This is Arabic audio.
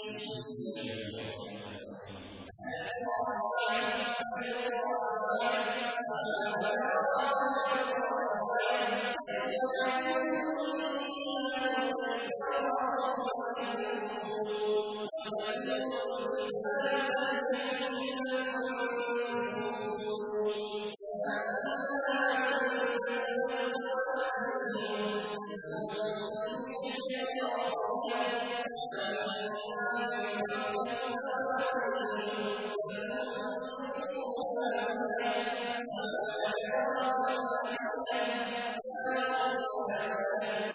وَالْإِنسَانَ عَلَيْهِمْ فَأَنذَرْتُكُمْ نَارًا لَّا تَلَظَّىٰ وَلَا تَحْيَىٰ